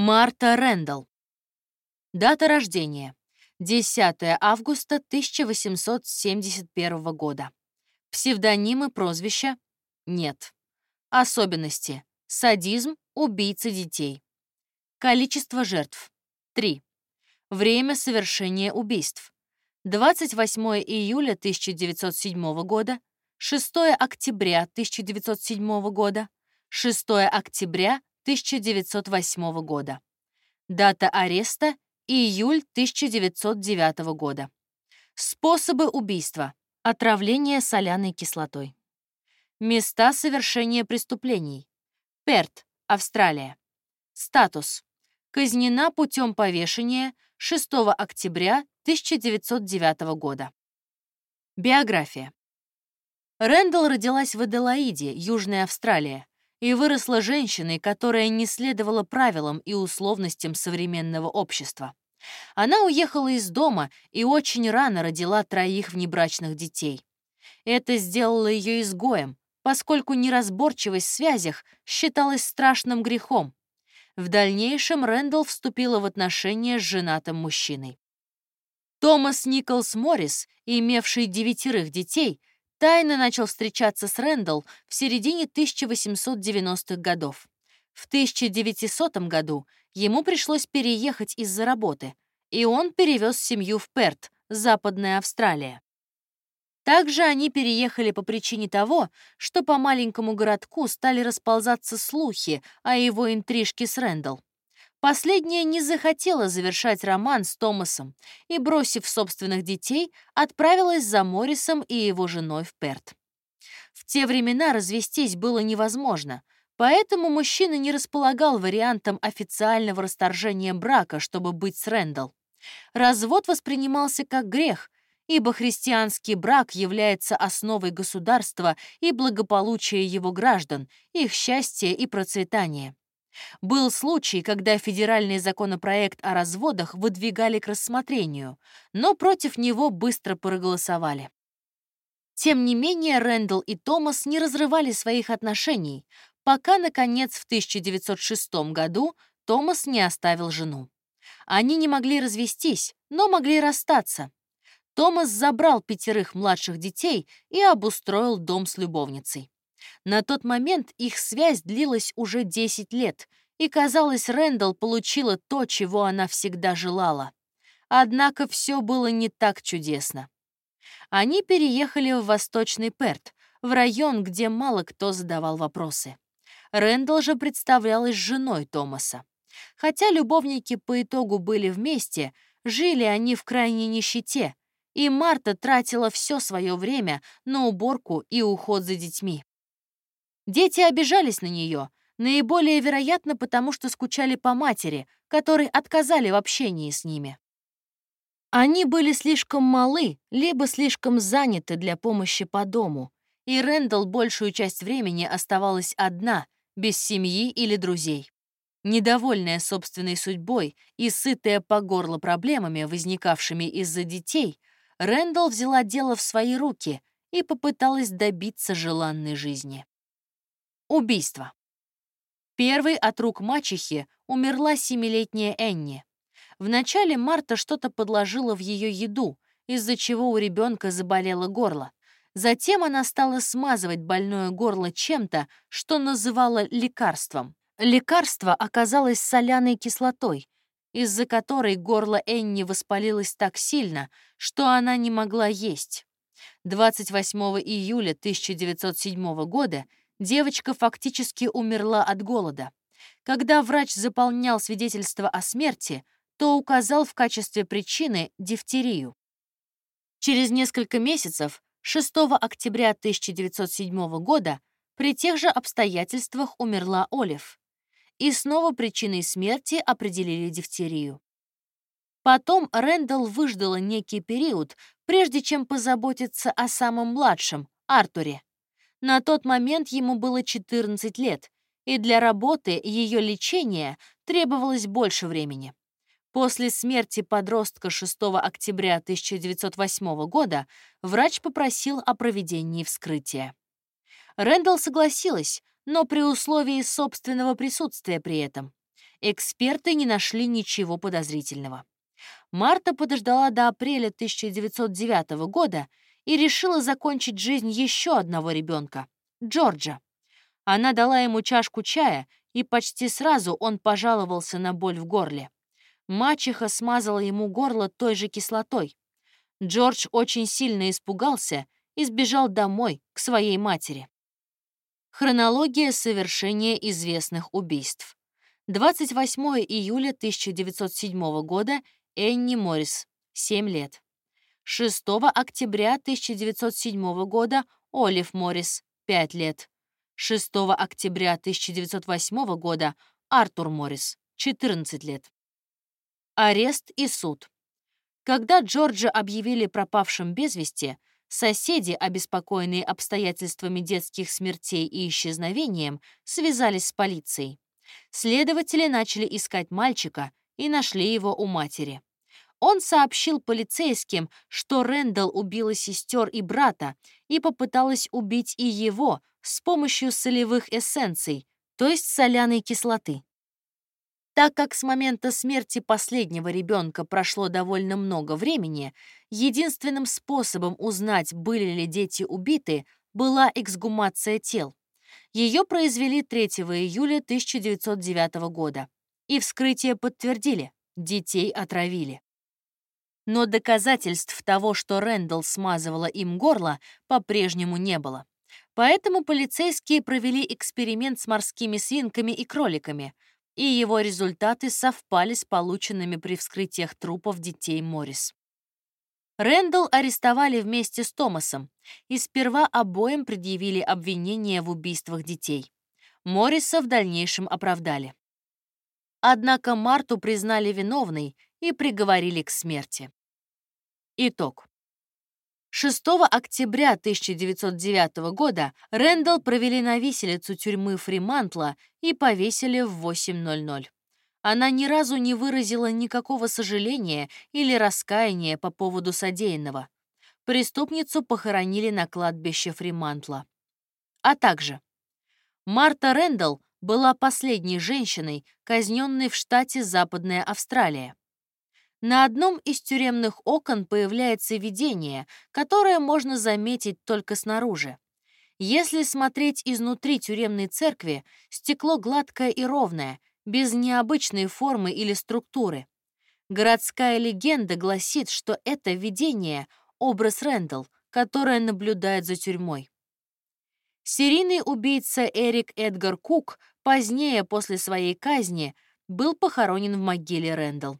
Марта Рэндалл. Дата рождения. 10 августа 1871 года. Псевдонимы, прозвища? Нет. Особенности. Садизм, убийца детей. Количество жертв. 3. Время совершения убийств. 28 июля 1907 года, 6 октября 1907 года, 6 октября 1908 года. Дата ареста — июль 1909 года. Способы убийства. Отравление соляной кислотой. Места совершения преступлений. Перт, Австралия. Статус. Казнена путем повешения 6 октября 1909 года. Биография. Рэндалл родилась в Аделаиде, Южная Австралия, и выросла женщиной, которая не следовала правилам и условностям современного общества. Она уехала из дома и очень рано родила троих внебрачных детей. Это сделало ее изгоем, поскольку неразборчивость в связях считалась страшным грехом. В дальнейшем Рэндалл вступила в отношения с женатым мужчиной. Томас Николс Моррис, имевший девятерых детей, тайно начал встречаться с Рэндалл в середине 1890-х годов. В 1900 году ему пришлось переехать из-за работы, и он перевез семью в Перт, Западная Австралия. Также они переехали по причине того, что по маленькому городку стали расползаться слухи о его интрижке с Рэндалл. Последняя не захотела завершать роман с Томасом и, бросив собственных детей, отправилась за Моррисом и его женой в Перт. В те времена развестись было невозможно, поэтому мужчина не располагал вариантом официального расторжения брака, чтобы быть с Рэндалл. Развод воспринимался как грех, ибо христианский брак является основой государства и благополучия его граждан, их счастья и процветания. Был случай, когда федеральный законопроект о разводах выдвигали к рассмотрению, но против него быстро проголосовали. Тем не менее, Рэндалл и Томас не разрывали своих отношений, пока, наконец, в 1906 году Томас не оставил жену. Они не могли развестись, но могли расстаться. Томас забрал пятерых младших детей и обустроил дом с любовницей. На тот момент их связь длилась уже 10 лет, и, казалось, Рэндалл получила то, чего она всегда желала. Однако все было не так чудесно. Они переехали в Восточный Перт, в район, где мало кто задавал вопросы. Рэндалл же представлялась женой Томаса. Хотя любовники по итогу были вместе, жили они в крайней нищете, и Марта тратила все свое время на уборку и уход за детьми. Дети обижались на нее, наиболее вероятно потому, что скучали по матери, которой отказали в общении с ними. Они были слишком малы, либо слишком заняты для помощи по дому, и Рэндалл большую часть времени оставалась одна, без семьи или друзей. Недовольная собственной судьбой и сытая по горло проблемами, возникавшими из-за детей, Рэндалл взяла дело в свои руки и попыталась добиться желанной жизни. Убийство. Первой от рук мачехи умерла семилетняя Энни. Вначале Марта что-то подложила в ее еду, из-за чего у ребенка заболело горло. Затем она стала смазывать больное горло чем-то, что называла лекарством. Лекарство оказалось соляной кислотой, из-за которой горло Энни воспалилось так сильно, что она не могла есть. 28 июля 1907 года девочка фактически умерла от голода. Когда врач заполнял свидетельство о смерти, то указал в качестве причины дифтерию. Через несколько месяцев, 6 октября 1907 года, при тех же обстоятельствах умерла Олив. И снова причиной смерти определили дифтерию. Потом Рэндалл выждала некий период, прежде чем позаботиться о самом младшем, Артуре. На тот момент ему было 14 лет, и для работы ее лечения требовалось больше времени. После смерти подростка 6 октября 1908 года врач попросил о проведении вскрытия. Рэндалл согласилась, но при условии собственного присутствия при этом. Эксперты не нашли ничего подозрительного. Марта подождала до апреля 1909 года и решила закончить жизнь еще одного ребенка — Джорджа. Она дала ему чашку чая, и почти сразу он пожаловался на боль в горле. Мачеха смазала ему горло той же кислотой. Джордж очень сильно испугался и сбежал домой, к своей матери. Хронология совершения известных убийств. 28 июля 1907 года Энни Моррис, 7 лет. 6 октября 1907 года Олив Моррис, 5 лет. 6 октября 1908 года Артур Моррис, 14 лет. Арест и суд. Когда Джорджа объявили пропавшим без вести, соседи, обеспокоенные обстоятельствами детских смертей и исчезновением, связались с полицией. Следователи начали искать мальчика и нашли его у матери. Он сообщил полицейским, что Рэндалл убила сестер и брата и попыталась убить и его с помощью солевых эссенций, то есть соляной кислоты. Так как с момента смерти последнего ребенка прошло довольно много времени, единственным способом узнать, были ли дети убиты, была эксгумация тел. Ее произвели 3 июля 1909 года. И вскрытие подтвердили — детей отравили. Но доказательств того, что Рэндалл смазывала им горло, по-прежнему не было. Поэтому полицейские провели эксперимент с морскими свинками и кроликами — и его результаты совпали с полученными при вскрытиях трупов детей Моррис. Рэндалл арестовали вместе с Томасом, и сперва обоим предъявили обвинения в убийствах детей. Морриса в дальнейшем оправдали. Однако Марту признали виновной и приговорили к смерти. Итог. 6 октября 1909 года Рэндалл провели на виселицу тюрьмы Фримантла и повесили в 8.00. Она ни разу не выразила никакого сожаления или раскаяния по поводу содеянного. Преступницу похоронили на кладбище Фримантла. А также Марта Рэндалл была последней женщиной, казненной в штате Западная Австралия. На одном из тюремных окон появляется видение, которое можно заметить только снаружи. Если смотреть изнутри тюремной церкви, стекло гладкое и ровное, без необычной формы или структуры. Городская легенда гласит, что это видение — образ Рэндалл, которая наблюдает за тюрьмой. Серийный убийца Эрик Эдгар Кук позднее, после своей казни, был похоронен в могиле Рэндалл.